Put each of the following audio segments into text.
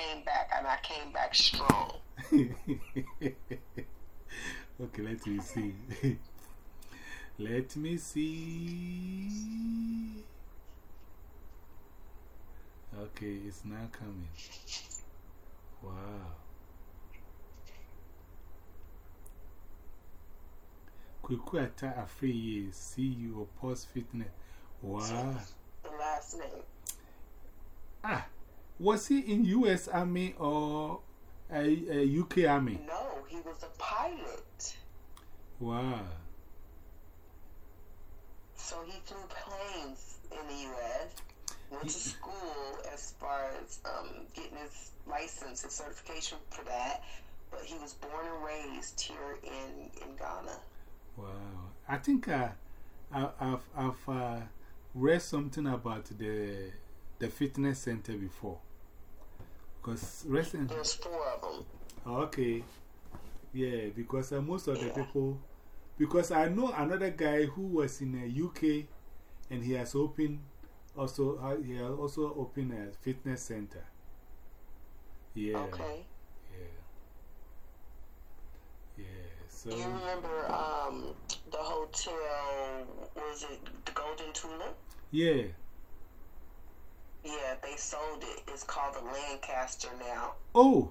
came back and I came back strong. okay, let me see. let me see. Okay, it's not coming. Wow. Kukuata Afreye, CEO, Post Fitness. Wow. The last name. Was he in U.S. Army or a, a UK Army? No, he was a pilot. Wow. So he flew planes in the U.S., went to school as far as um, getting his license, and certification for that, but he was born and raised here in, in Ghana. Wow. I think uh, I, I've, I've uh, read something about the, the fitness center before. Because recently. There's four of them. Okay. Yeah, because uh, most of the people. Because I know another guy who was in the UK and he has opened also, uh, he has also opened a fitness center. Yeah. Okay. Yeah. Yeah. So, you remember um, the hotel, was it the Golden Tulip? Yeah. Yeah, they sold it. It's called the Lancaster now. Oh,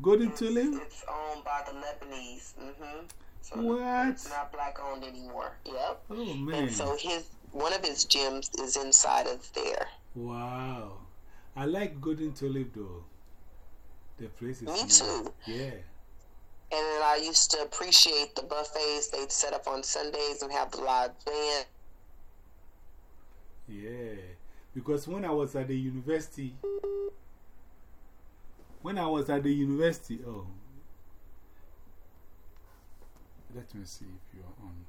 Golden it's, Tulip? It's owned by the Lebanese. Mm -hmm. So what? It's not black owned anymore. Yep. Oh, man. And so his one of his gyms is inside of there. Wow. I like Golden Tulip though. The place is Me nice. too. Yeah. And then I used to appreciate the buffets they'd set up on Sundays and have the live band. Yeah. Because when I was at the university, when I was at the university, oh, let me see if you're on.